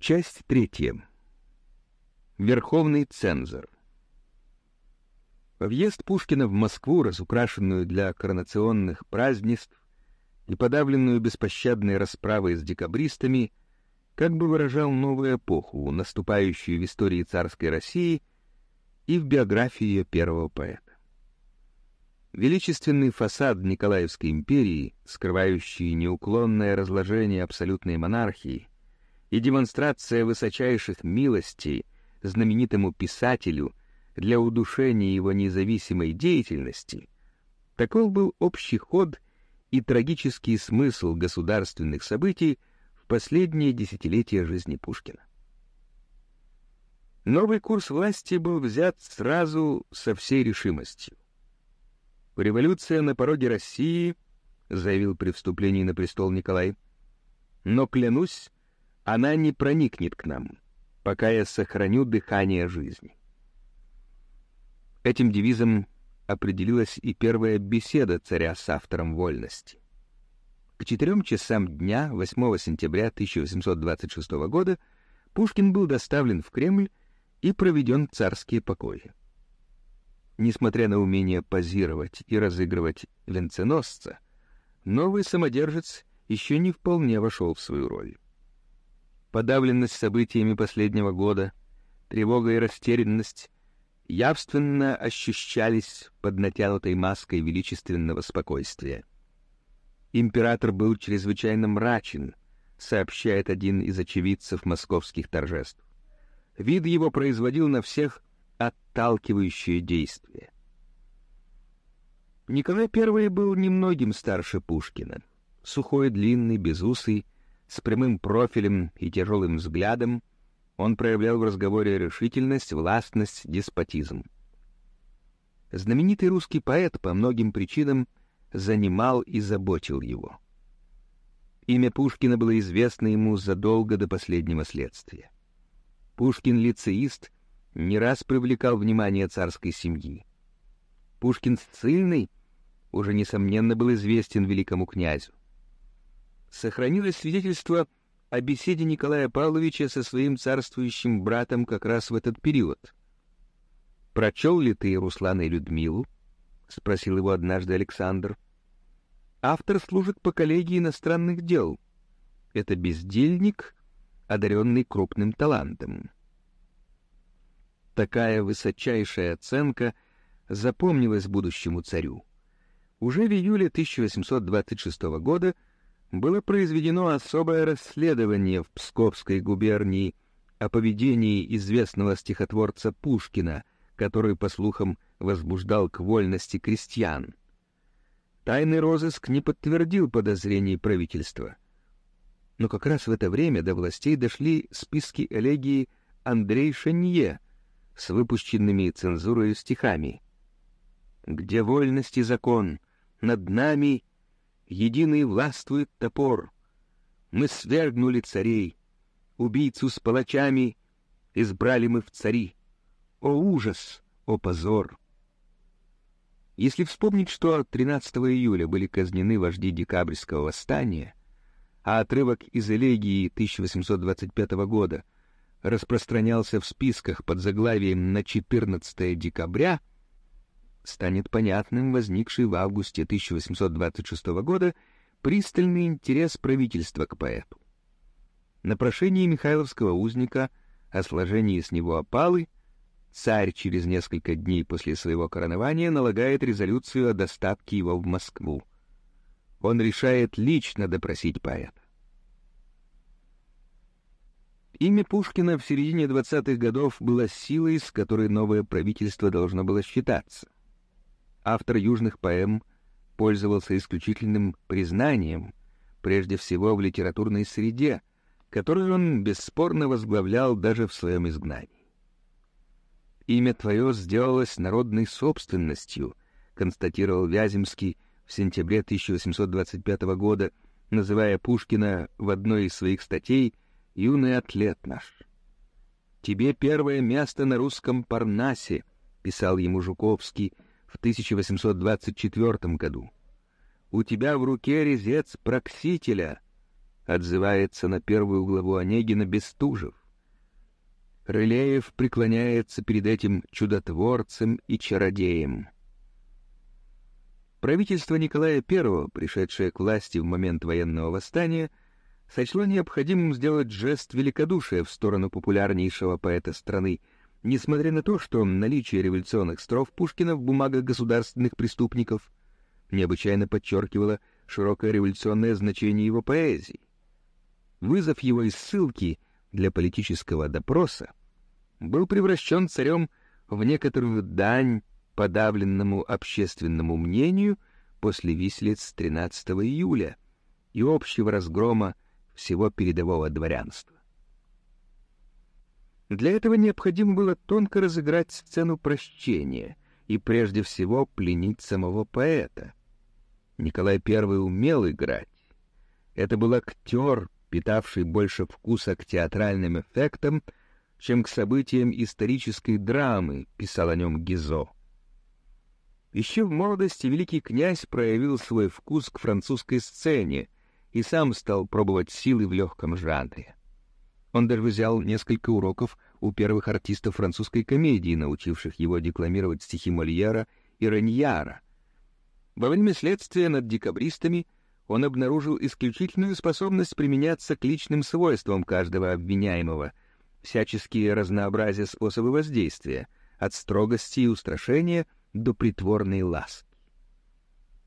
Часть третья. Верховный цензор. Въезд Пушкина в Москву, разукрашенную для коронационных празднеств и подавленную беспощадной расправой с декабристами, как бы выражал новую эпоху, наступающую в истории царской России и в биографии ее первого поэта. Величественный фасад Николаевской империи, скрывающий неуклонное разложение абсолютной монархии, и демонстрация высочайших милостей знаменитому писателю для удушения его независимой деятельности, таков был общий ход и трагический смысл государственных событий в последние десятилетия жизни Пушкина. Новый курс власти был взят сразу со всей решимостью. «Революция на пороге России», — заявил при вступлении на престол Николай, — «но, клянусь, она не проникнет к нам, пока я сохраню дыхание жизни. Этим девизом определилась и первая беседа царя с автором «Вольности». К четырем часам дня 8 сентября 1826 года Пушкин был доставлен в Кремль и проведен в царские покои. Несмотря на умение позировать и разыгрывать венценосца, новый самодержец еще не вполне вошел в свою роль подавленность событиями последнего года, тревога и растерянность явственно ощущались под натянутой маской величественного спокойствия. Император был чрезвычайно мрачен, сообщает один из очевидцев московских торжеств. Вид его производил на всех отталкивающее действие. Николай I был немногим старше Пушкина. Сухой, длинный, безусый, с прямым профилем и тяжелым взглядом, он проявлял в разговоре решительность, властность, деспотизм. Знаменитый русский поэт по многим причинам занимал и заботил его. Имя Пушкина было известно ему задолго до последнего следствия. Пушкин-лицеист не раз привлекал внимание царской семьи. Пушкин ссыльный уже, несомненно, был известен великому князю сохранилось свидетельство о беседе Николая Павловича со своим царствующим братом как раз в этот период. «Прочел ли ты Руслана и Людмилу?» — спросил его однажды Александр. «Автор служит по коллегии иностранных дел. Это бездельник, одаренный крупным талантом». Такая высочайшая оценка запомнилась будущему царю. Уже в июле 1826 года — было произведено особое расследование в Псковской губернии о поведении известного стихотворца Пушкина, который, по слухам, возбуждал к вольности крестьян. Тайный розыск не подтвердил подозрений правительства. Но как раз в это время до властей дошли списки элегии Андрей Шанье с выпущенными цензурой стихами. «Где вольность и закон? Над нами единый властвует топор. Мы свергнули царей, убийцу с палачами избрали мы в цари. О ужас, о позор! Если вспомнить, что 13 июля были казнены вожди декабрьского восстания, а отрывок из элегии 1825 года распространялся в списках под заглавием «На 14 декабря», станет понятным возникший в августе 1826 года пристальный интерес правительства к поэту. На прошении Михайловского узника о сложении с него опалы царь через несколько дней после своего коронования налагает резолюцию о доставке его в Москву. Он решает лично допросить поэта. Имя Пушкина в середине 20-х годов было силой, с которой новое правительство должно было считаться автор южных поэм пользовался исключительным признанием, прежде всего в литературной среде, которую он бесспорно возглавлял даже в своем изгнании. «Имя твое сделалось народной собственностью», констатировал Вяземский в сентябре 1825 года, называя Пушкина в одной из своих статей «Юный атлет наш». «Тебе первое место на русском Парнасе», — писал ему Жуковский, — в 1824 году. У тебя в руке резец Проксителя, отзывается на первую главу Онегина Бестужев. Рылеев преклоняется перед этим чудотворцем и чародеем. Правительство Николая I, пришедшее к власти в момент военного восстания, сочло необходимым сделать жест великодушия в сторону популярнейшего поэта страны, несмотря на то, что наличие революционных строф Пушкина в бумагах государственных преступников необычайно подчеркивало широкое революционное значение его поэзии. Вызов его из ссылки для политического допроса был превращен царем в некоторую дань подавленному общественному мнению после вислиц 13 июля и общего разгрома всего передового дворянства. Для этого необходимо было тонко разыграть сцену прощения и прежде всего пленить самого поэта. Николай I умел играть. Это был актер, питавший больше вкуса к театральным эффектам, чем к событиям исторической драмы, писал о нем Гизо. Еще в молодости великий князь проявил свой вкус к французской сцене и сам стал пробовать силы в легком жанре. Он даже взял несколько уроков у первых артистов французской комедии, научивших его декламировать стихи Мольера и Реньяра. Во время следствия над декабристами он обнаружил исключительную способность применяться к личным свойствам каждого обвиняемого, всяческие разнообразия способы воздействия, от строгости и устрашения до притворной ласки.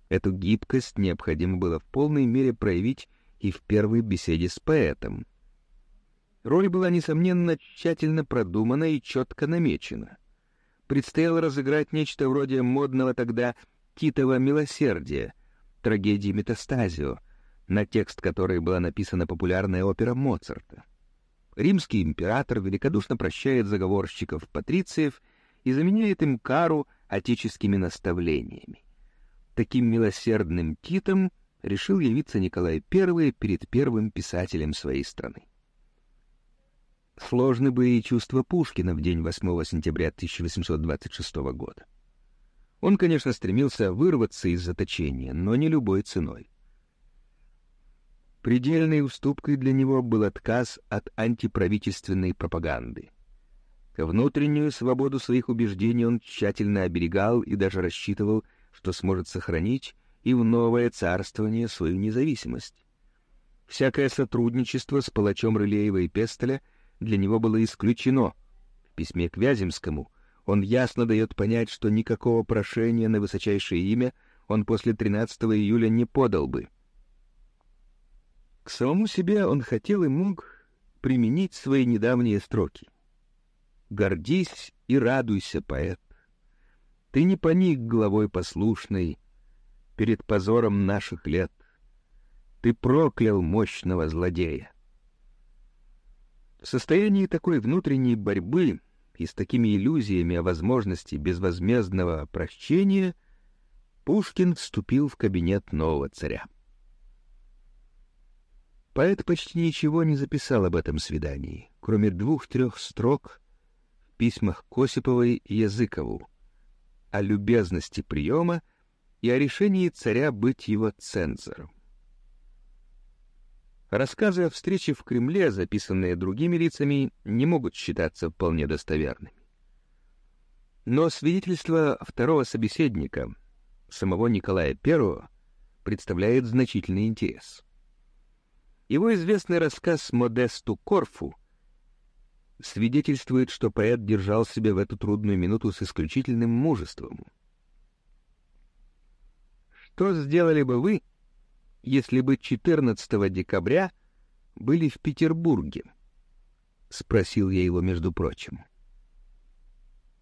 Эту гибкость необходимо было в полной мере проявить и в первой беседе с поэтом. Роль была, несомненно, тщательно продумана и четко намечена. Предстояло разыграть нечто вроде модного тогда «Титова милосердия», трагедии «Метастазио», на текст которой была написана популярная опера Моцарта. Римский император великодушно прощает заговорщиков патрициев и заменяет им кару отеческими наставлениями. Таким милосердным Титом решил явиться Николай I перед первым писателем своей страны. Сложны были и чувства Пушкина в день 8 сентября 1826 года. Он, конечно, стремился вырваться из заточения, но не любой ценой. Предельной уступкой для него был отказ от антиправительственной пропаганды. Внутреннюю свободу своих убеждений он тщательно оберегал и даже рассчитывал, что сможет сохранить и в новое царствование свою независимость. Всякое сотрудничество с палачом Рылеева и Пестеля для него было исключено. В письме к Вяземскому он ясно дает понять, что никакого прошения на высочайшее имя он после 13 июля не подал бы. К самому себе он хотел и мог применить свои недавние строки. «Гордись и радуйся, поэт. Ты не поник главой послушной перед позором наших лет. Ты проклял мощного злодея. В состоянии такой внутренней борьбы и с такими иллюзиями о возможности безвозмездного прощения Пушкин вступил в кабинет нового царя. Поэт почти ничего не записал об этом свидании, кроме двух-трех строк в письмах к и Языкову, о любезности приема и о решении царя быть его цензором. Рассказы о встрече в Кремле, записанные другими лицами, не могут считаться вполне достоверными. Но свидетельство второго собеседника, самого Николая I, представляет значительный интерес. Его известный рассказ «Модесту Корфу» свидетельствует, что поэт держал себя в эту трудную минуту с исключительным мужеством. Что сделали бы вы, если бы 14 декабря были в Петербурге? Спросил я его, между прочим.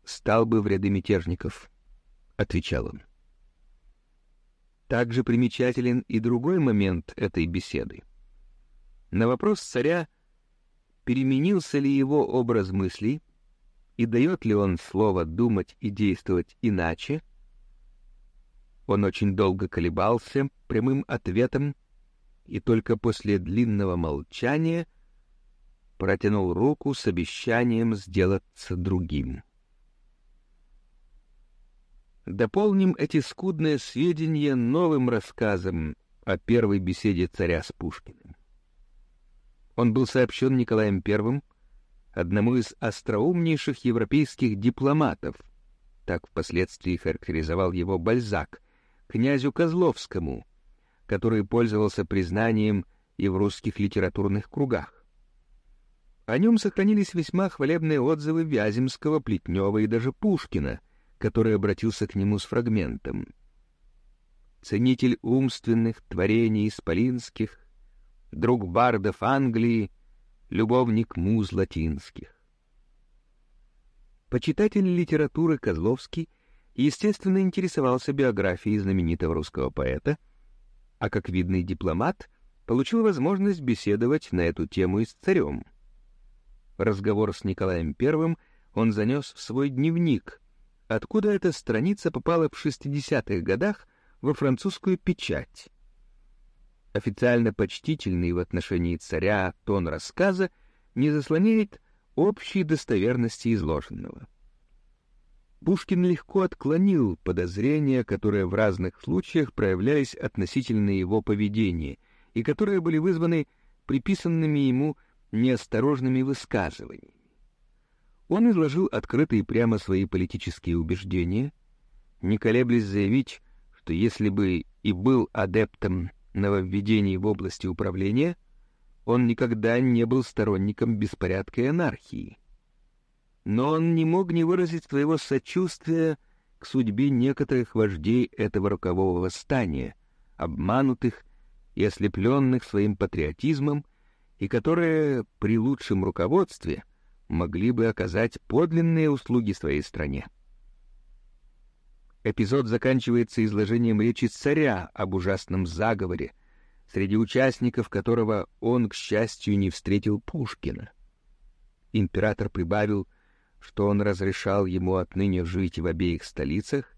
Стал бы в ряды мятежников, отвечал он. Также примечателен и другой момент этой беседы. На вопрос царя — переменился ли его образ мыслей и дает ли он слово думать и действовать иначе, он очень долго колебался прямым ответом и только после длинного молчания протянул руку с обещанием сделаться другим. Дополним эти скудные сведения новым рассказом о первой беседе царя с Пушкиным. Он был сообщен Николаем I, одному из остроумнейших европейских дипломатов, так впоследствии характеризовал его Бальзак, князю Козловскому, который пользовался признанием и в русских литературных кругах. О нем сохранились весьма хвалебные отзывы Вяземского, Плетнева и даже Пушкина, который обратился к нему с фрагментом. Ценитель умственных творений исполинских, друг бардов Англии, любовник муз латинских. Почитатель литературы Козловский, естественно, интересовался биографией знаменитого русского поэта, а как видный дипломат получил возможность беседовать на эту тему и с царем. Разговор с Николаем I он занес в свой дневник, откуда эта страница попала в 60-х годах во французскую печать. Официально почтительный в отношении царя тон рассказа не заслоняет общей достоверности изложенного. Пушкин легко отклонил подозрения, которые в разных случаях проявлялись относительно его поведения и которые были вызваны приписанными ему неосторожными высказываниями. Он изложил открыто и прямо свои политические убеждения, не колеблясь заявить, что если бы и был адептом нововведений в области управления, он никогда не был сторонником беспорядка и анархии. Но он не мог не выразить своего сочувствия к судьбе некоторых вождей этого рокового восстания, обманутых и ослепленных своим патриотизмом, и которые при лучшем руководстве могли бы оказать подлинные услуги своей стране. Эпизод заканчивается изложением речи царя об ужасном заговоре, среди участников которого он, к счастью, не встретил Пушкина. Император прибавил, что он разрешал ему отныне жить в обеих столицах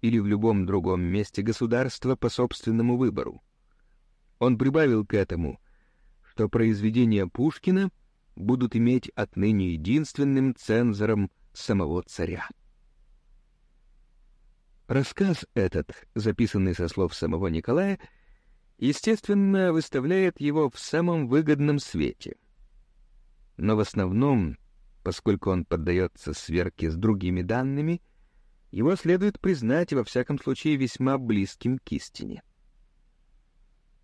или в любом другом месте государства по собственному выбору. Он прибавил к этому, что произведения Пушкина будут иметь отныне единственным цензором самого царя. Рассказ этот, записанный со слов самого Николая, естественно, выставляет его в самом выгодном свете. Но в основном, поскольку он поддается сверке с другими данными, его следует признать во всяком случае весьма близким к истине.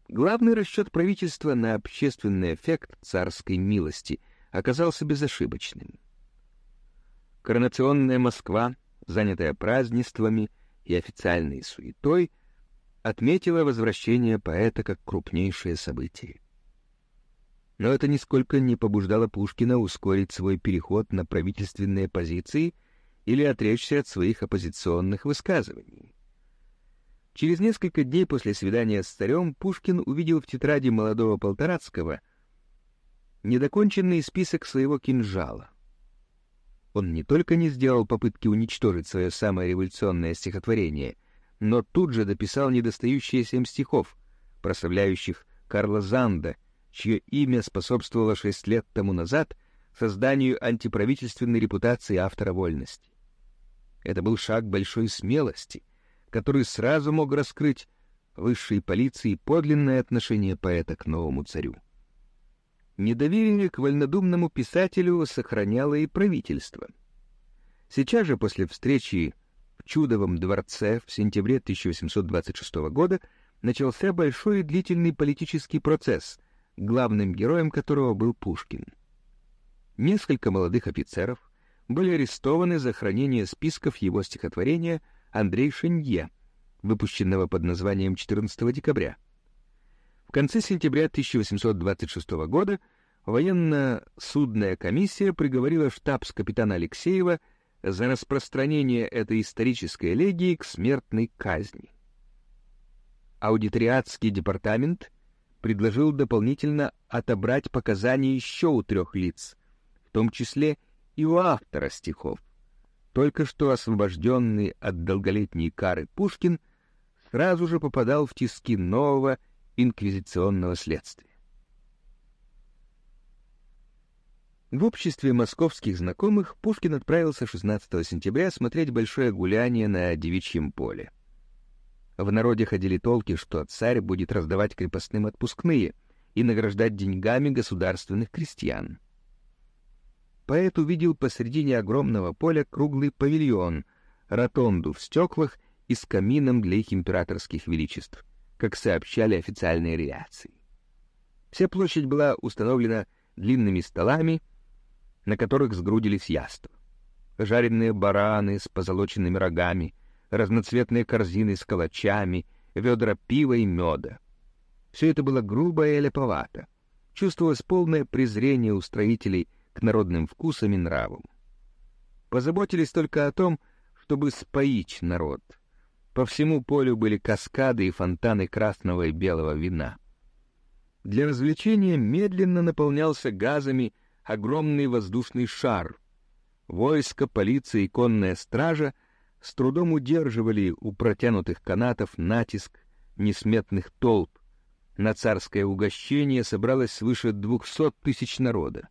Главный расчет правительства на общественный эффект царской милости оказался безошибочным. Коронационная Москва, занятая празднествами, и официальной суетой отметила возвращение поэта как крупнейшее событие. Но это нисколько не побуждало Пушкина ускорить свой переход на правительственные позиции или отречься от своих оппозиционных высказываний. Через несколько дней после свидания с царем Пушкин увидел в тетради молодого Полторацкого недоконченный список своего кинжала он не только не сделал попытки уничтожить свое самое революционное стихотворение, но тут же дописал недостающие семь стихов, прославляющих Карла Занда, чье имя способствовало шесть лет тому назад созданию антиправительственной репутации автора вольности. Это был шаг большой смелости, который сразу мог раскрыть высшей полиции подлинное отношение поэта к новому царю. Недоверие к вольнодумному писателю сохраняло и правительство. Сейчас же, после встречи в Чудовом дворце в сентябре 1826 года, начался большой и длительный политический процесс, главным героем которого был Пушкин. Несколько молодых офицеров были арестованы за хранение списков его стихотворения Андрей Шенье, выпущенного под названием 14 декабря конце сентября 1826 года военно-судная комиссия приговорила штабс-капитана Алексеева за распространение этой исторической элегии к смертной казни. Аудиториатский департамент предложил дополнительно отобрать показания еще у трех лиц, в том числе и у автора стихов. Только что освобожденный от долголетней кары Пушкин сразу же попадал в тиски нового инквизиционного следствия. В обществе московских знакомых Пушкин отправился 16 сентября смотреть большое гуляние на Девичьем поле. В народе ходили толки, что царь будет раздавать крепостным отпускные, и награждать деньгами государственных крестьян. Поэт увидел посредине огромного поля круглый павильон, ротонду в стеклах и с камином для их императорских величеств, как сообщали официальные реакции. Вся площадь была установлена длинными столами, на которых сгрудились яства. Жареные бараны с позолоченными рогами, разноцветные корзины с калачами, ведра пива и меда. Все это было грубо и леповато. Чувствовалось полное презрение у строителей к народным вкусам и нравам. Позаботились только о том, чтобы споить народ. По всему полю были каскады и фонтаны красного и белого вина. Для развлечения медленно наполнялся газами огромный воздушный шар. Войско, полиция и конная стража с трудом удерживали у протянутых канатов натиск несметных толп. На царское угощение собралось свыше двухсот тысяч народа.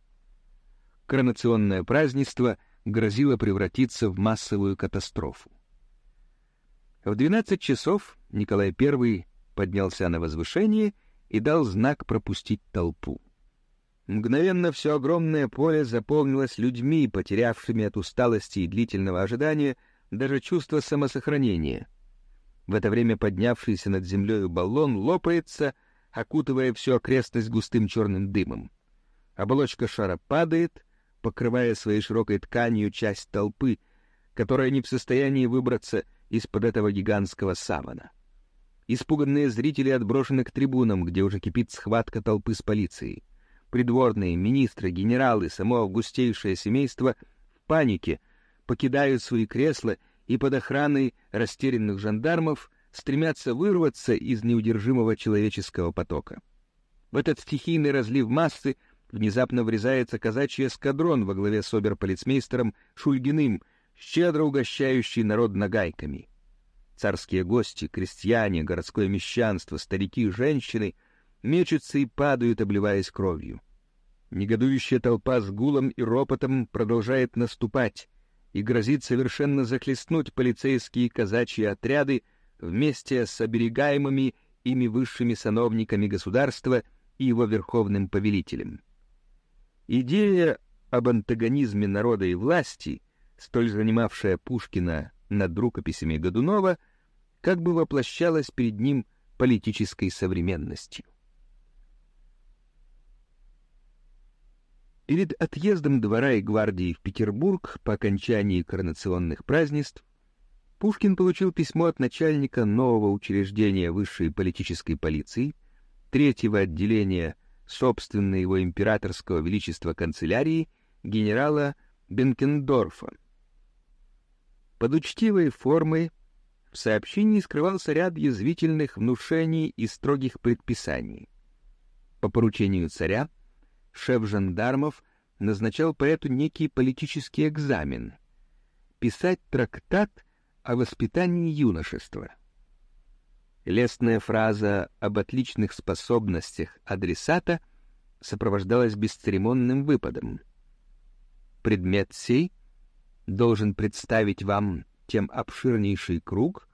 Коронационное празднество грозило превратиться в массовую катастрофу. В двенадцать часов Николай I поднялся на возвышение и дал знак пропустить толпу. Мгновенно все огромное поле заполнилось людьми, потерявшими от усталости и длительного ожидания даже чувство самосохранения. В это время поднявшийся над землей баллон лопается, окутывая всю окрестность густым черным дымом. Оболочка шара падает, покрывая своей широкой тканью часть толпы, которая не в состоянии выбраться из-под этого гигантского савана. Испуганные зрители отброшены к трибунам, где уже кипит схватка толпы с полицией. Придворные, министры, генералы, само августейшее семейство в панике покидают свои кресла и под охраной растерянных жандармов стремятся вырваться из неудержимого человеческого потока. В этот стихийный разлив массы внезапно врезается казачий эскадрон во главе с оберполицмейстером Шульгиным, щедро угощающий народ нагайками. Царские гости, крестьяне, городское мещанство, старики, женщины мечутся и падают, обливаясь кровью. Негодующая толпа с гулом и ропотом продолжает наступать и грозит совершенно захлестнуть полицейские казачьи отряды вместе с оберегаемыми ими высшими сановниками государства и его верховным повелителем. Идея об антагонизме народа и власти, столь занимавшая Пушкина над рукописями Годунова, как бы воплощалась перед ним политической современностью. Перед отъездом двора и гвардии в Петербург по окончании коронационных празднеств Пушкин получил письмо от начальника нового учреждения высшей политической полиции, третьего отделения собственной его императорского величества канцелярии генерала Бенкендорфа. Под учтивой формой в сообщении скрывался ряд язвительных внушений и строгих предписаний. По поручению царя шеф жандармов назначал поэту некий политический экзамен — писать трактат о воспитании юношества. Лестная фраза об отличных способностях адресата сопровождалась бесцеремонным выпадом. Предмет сей должен представить вам тем обширнейший круг,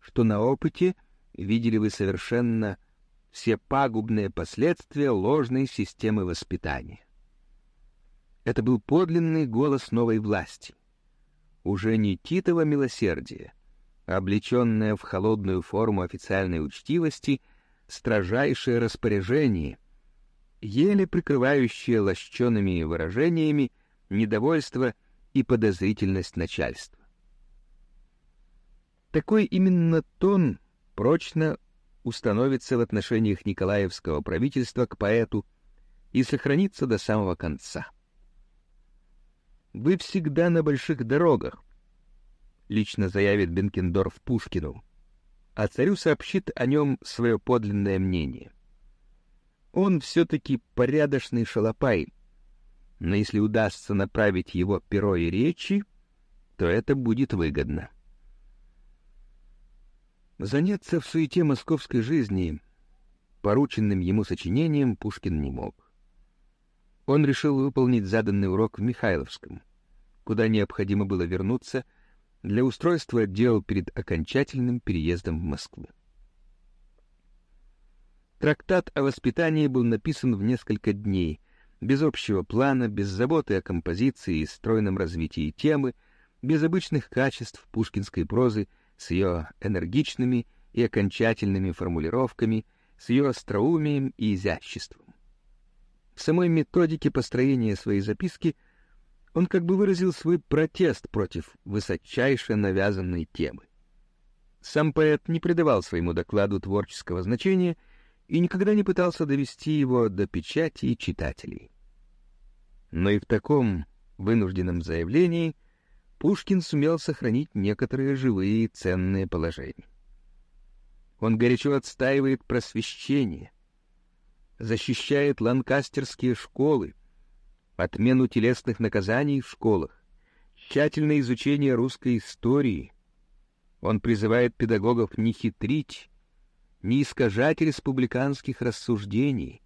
что на опыте видели вы совершенно все пагубные последствия ложной системы воспитания. Это был подлинный голос новой власти. Уже не Титова милосердие, а облеченное в холодную форму официальной учтивости строжайшее распоряжение, еле прикрывающее лощеными выражениями недовольство и подозрительность начальства. Такой именно тон прочно установится в отношениях Николаевского правительства к поэту и сохранится до самого конца. «Вы всегда на больших дорогах», — лично заявит Бенкендорф Пушкину, а царю сообщит о нем свое подлинное мнение. Он все-таки порядочный шалопай, но если удастся направить его перо и речи, то это будет выгодно. Заняться в суете московской жизни порученным ему сочинением Пушкин не мог. Он решил выполнить заданный урок в Михайловском, куда необходимо было вернуться для устройства дел перед окончательным переездом в Москву. Трактат о воспитании был написан в несколько дней, без общего плана, без заботы о композиции и стройном развитии темы, без обычных качеств пушкинской прозы с ее энергичными и окончательными формулировками, с ее остроумием и изяществом. В самой методике построения своей записки он как бы выразил свой протест против высочайше навязанной темы. Сам поэт не придавал своему докладу творческого значения и никогда не пытался довести его до печати и читателей. Но и в таком вынужденном заявлении Пушкин сумел сохранить некоторые живые и ценные положения. Он горячо отстаивает просвещение, защищает ланкастерские школы, отмену телесных наказаний в школах, тщательное изучение русской истории. Он призывает педагогов не хитрить, не искажать республиканских рассуждений.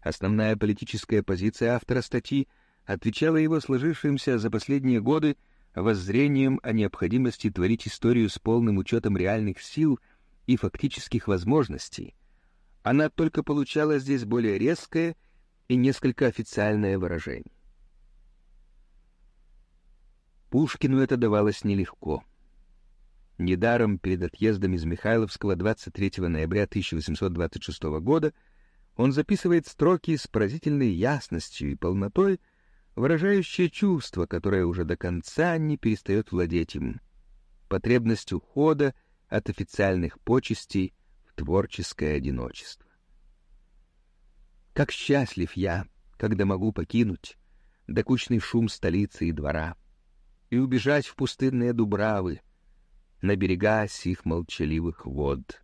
Основная политическая позиция автора статьи отвечала его сложившимся за последние годы воззрением о необходимости творить историю с полным учетом реальных сил и фактических возможностей. Она только получала здесь более резкое и несколько официальное выражение. Пушкину это давалось нелегко. Недаром перед отъездом из Михайловского 23 ноября 1826 года он записывает строки с поразительной ясностью и полнотой, выражающие чувство, которое уже до конца не перестает владеть им, потребность ухода от официальных почестей в творческое одиночество. Как счастлив я, когда могу покинуть докучный шум столицы и двора и убежать в пустынные дубравы, на берега сих молчаливых вод.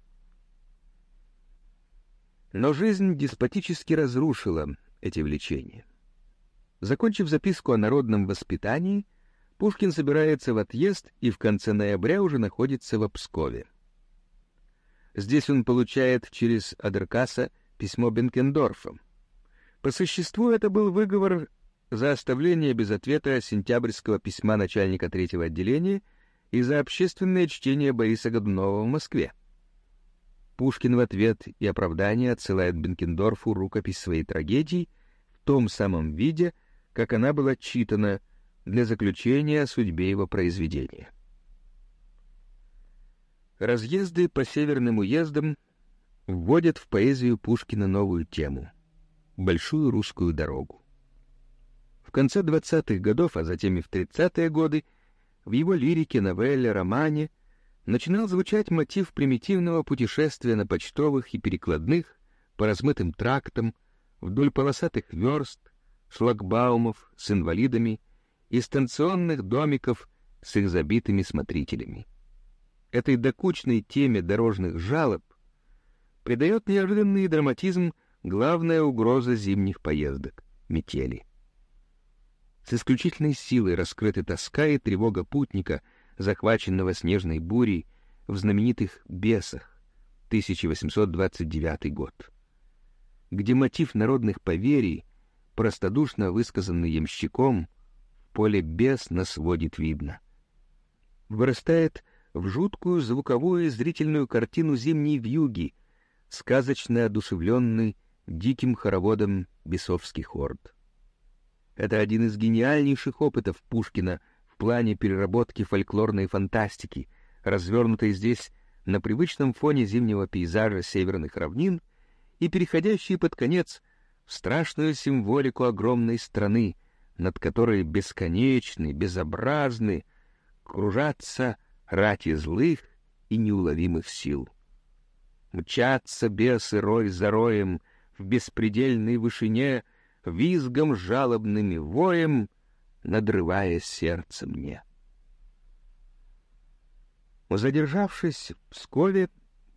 Но жизнь деспотически разрушила эти влечения. Закончив записку о народном воспитании, Пушкин собирается в отъезд и в конце ноября уже находится в Пскове. Здесь он получает через Адеркаса письмо Бенкендорфа. По существу это был выговор за оставление без ответа сентябрьского письма начальника третьего отделения и за общественное чтение Бориса Годунова в Москве. Пушкин в ответ и оправдание отсылает Бенкендорфу рукопись своей трагедии в том самом виде, как она была читана для заключения о судьбе его произведения. Разъезды по северным уездам вводят в поэзию Пушкина новую тему — большую русскую дорогу. В конце 20-х годов, а затем и в 30-е годы — в его лирике, новелле, романе начинал звучать мотив примитивного путешествия на почтовых и перекладных по размытым трактам, вдоль полосатых верст, шлагбаумов с инвалидами и станционных домиков с их забитыми смотрителями. Этой докучной теме дорожных жалоб придает неожиданный драматизм главная угроза зимних поездок — метели. С исключительной силой раскрыты тоска и тревога путника, захваченного снежной бурей в знаменитых «Бесах» 1829 год, где мотив народных поверий, простодушно высказанный ямщиком, поле бес на сводит видно. Вырастает в жуткую звуковую и зрительную картину зимней вьюги, сказочно одушевленный диким хороводом бесовских орд. Это один из гениальнейших опытов Пушкина в плане переработки фольклорной фантастики, развернутой здесь на привычном фоне зимнего пейзажа северных равнин и переходящий под конец страшную символику огромной страны, над которой бесконечны, безобразны, кружатся рати злых и неуловимых сил. Мчатся бесы рой за роем в беспредельной вышине — визгом жалобным и воем, надрывая сердце мне. Задержавшись в Пскове,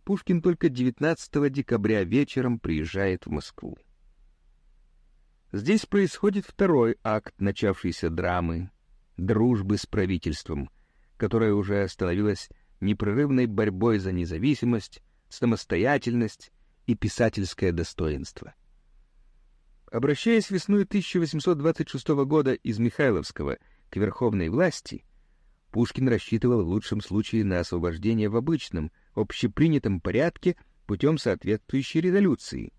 Пушкин только 19 декабря вечером приезжает в Москву. Здесь происходит второй акт начавшейся драмы — дружбы с правительством, которая уже становилась непрерывной борьбой за независимость, самостоятельность и писательское достоинство — Обращаясь весной 1826 года из Михайловского к верховной власти, Пушкин рассчитывал в лучшем случае на освобождение в обычном, общепринятом порядке путем соответствующей резолюции.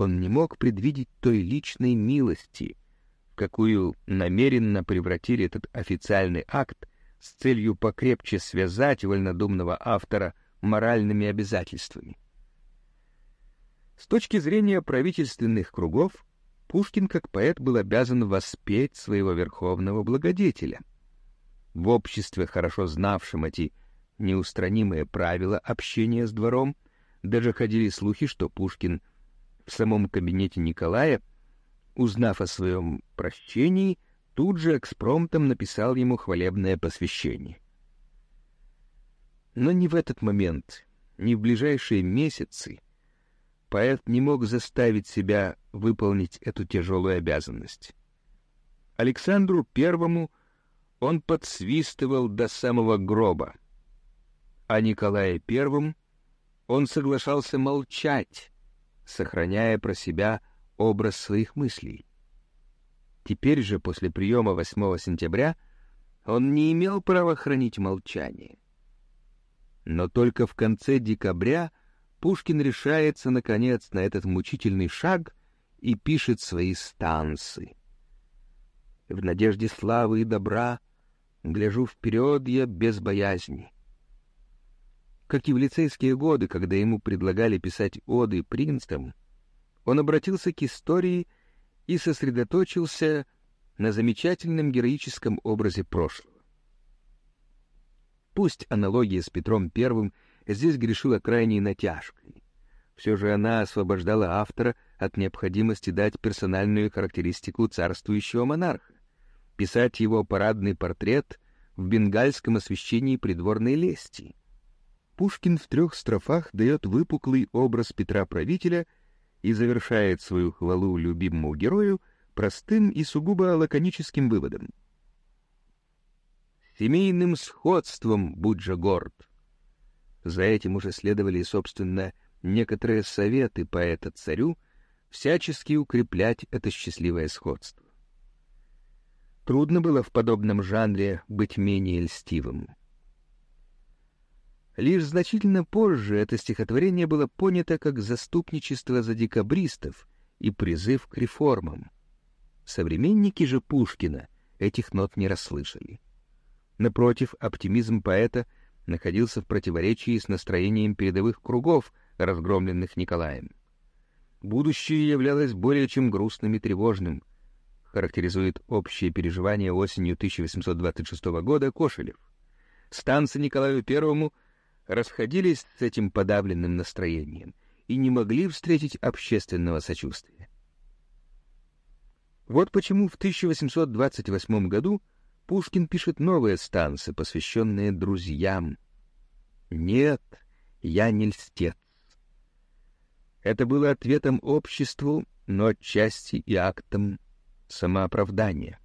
Он не мог предвидеть той личной милости, в какую намеренно превратили этот официальный акт с целью покрепче связать вольнодумного автора моральными обязательствами. С точки зрения правительственных кругов, Пушкин как поэт был обязан воспеть своего верховного благодетеля. В обществе, хорошо знавшем эти неустранимые правила общения с двором, даже ходили слухи, что Пушкин в самом кабинете Николая, узнав о своем прощении, тут же экспромтом написал ему хвалебное посвящение. Но ни в этот момент, ни в ближайшие месяцы поэт не мог заставить себя выполнить эту тяжелую обязанность. Александру Первому он подсвистывал до самого гроба, а Николае Первым он соглашался молчать, сохраняя про себя образ своих мыслей. Теперь же, после приема 8 сентября, он не имел права хранить молчание. Но только в конце декабря Пушкин решается, наконец, на этот мучительный шаг и пишет свои станцы. В надежде славы и добра гляжу вперед я без боязни. Как и в лицейские годы, когда ему предлагали писать оды принцам, он обратился к истории и сосредоточился на замечательном героическом образе прошлого. Пусть аналогия с Петром I здесь грешила крайней натяжкой. Все же она освобождала автора от необходимости дать персональную характеристику царствующего монарха, писать его парадный портрет в бенгальском освещении придворной лести. Пушкин в трех строфах дает выпуклый образ Петра-правителя и завершает свою хвалу любимому герою простым и сугубо лаконическим выводом. «Семейным сходством будь же горд!» За этим уже следовали, собственно, некоторые советы поэта царю всячески укреплять это счастливое сходство. Трудно было в подобном жанре быть менее льстивым. Лишь значительно позже это стихотворение было понято как заступничество за декабристов и призыв к реформам. Современники же Пушкина этих нот не расслышали. Напротив, оптимизм поэта — находился в противоречии с настроением передовых кругов, разгромленных Николаем. Будущее являлось более чем грустным и тревожным, характеризует общее переживание осенью 1826 года Кошелев. Станцы Николаю I расходились с этим подавленным настроением и не могли встретить общественного сочувствия. Вот почему в 1828 году Пушкин пишет новые станцы, посвященные друзьям. «Нет, я не льстец». Это было ответом обществу, но отчасти и актом самооправдания.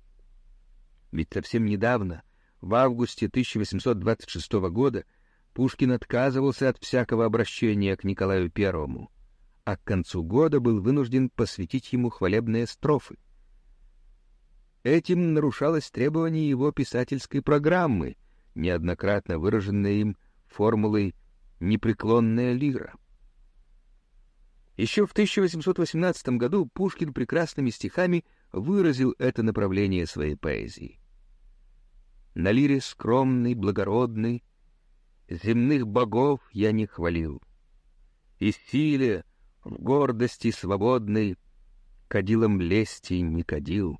Ведь совсем недавно, в августе 1826 года, Пушкин отказывался от всякого обращения к Николаю I, а к концу года был вынужден посвятить ему хвалебные строфы. Этим нарушалось требование его писательской программы, неоднократно выраженное им формулой «непреклонная лира». Еще в 1818 году Пушкин прекрасными стихами выразил это направление своей поэзии. На лире скромный, благородный, земных богов я не хвалил. И силе, в гордости свободной, кадилом лести не кадил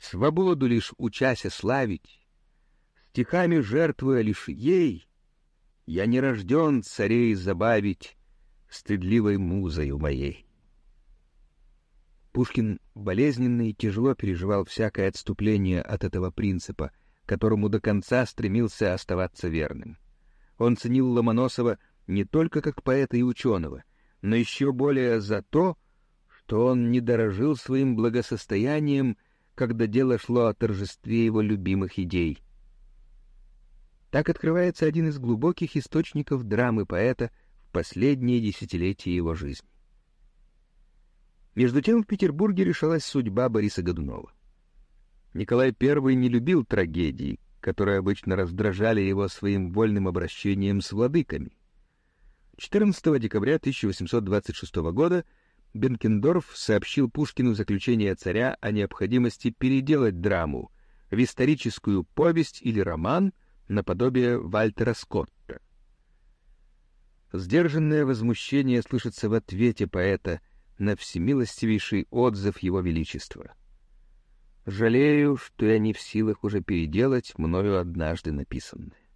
свободу лишь учася славить, стихами жертвуя лишь ей, я не рожден царей забавить стыдливой музою моей. Пушкин болезненно и тяжело переживал всякое отступление от этого принципа, которому до конца стремился оставаться верным. Он ценил Ломоносова не только как поэта и ученого, но еще более за то, что он не дорожил своим благосостоянием когда дело шло о торжестве его любимых идей. Так открывается один из глубоких источников драмы поэта в последние десятилетия его жизни. Между тем в Петербурге решалась судьба Бориса Годунова. Николай I не любил трагедий, которые обычно раздражали его своим вольным обращением с владыками. 14 декабря 1826 года Бенкендорф сообщил Пушкину заключение царя о необходимости переделать драму в историческую повесть или роман наподобие Вальтера Скотта. Сдержанное возмущение слышится в ответе поэта на всемилостивейший отзыв его величества. «Жалею, что я не в силах уже переделать мною однажды написанное».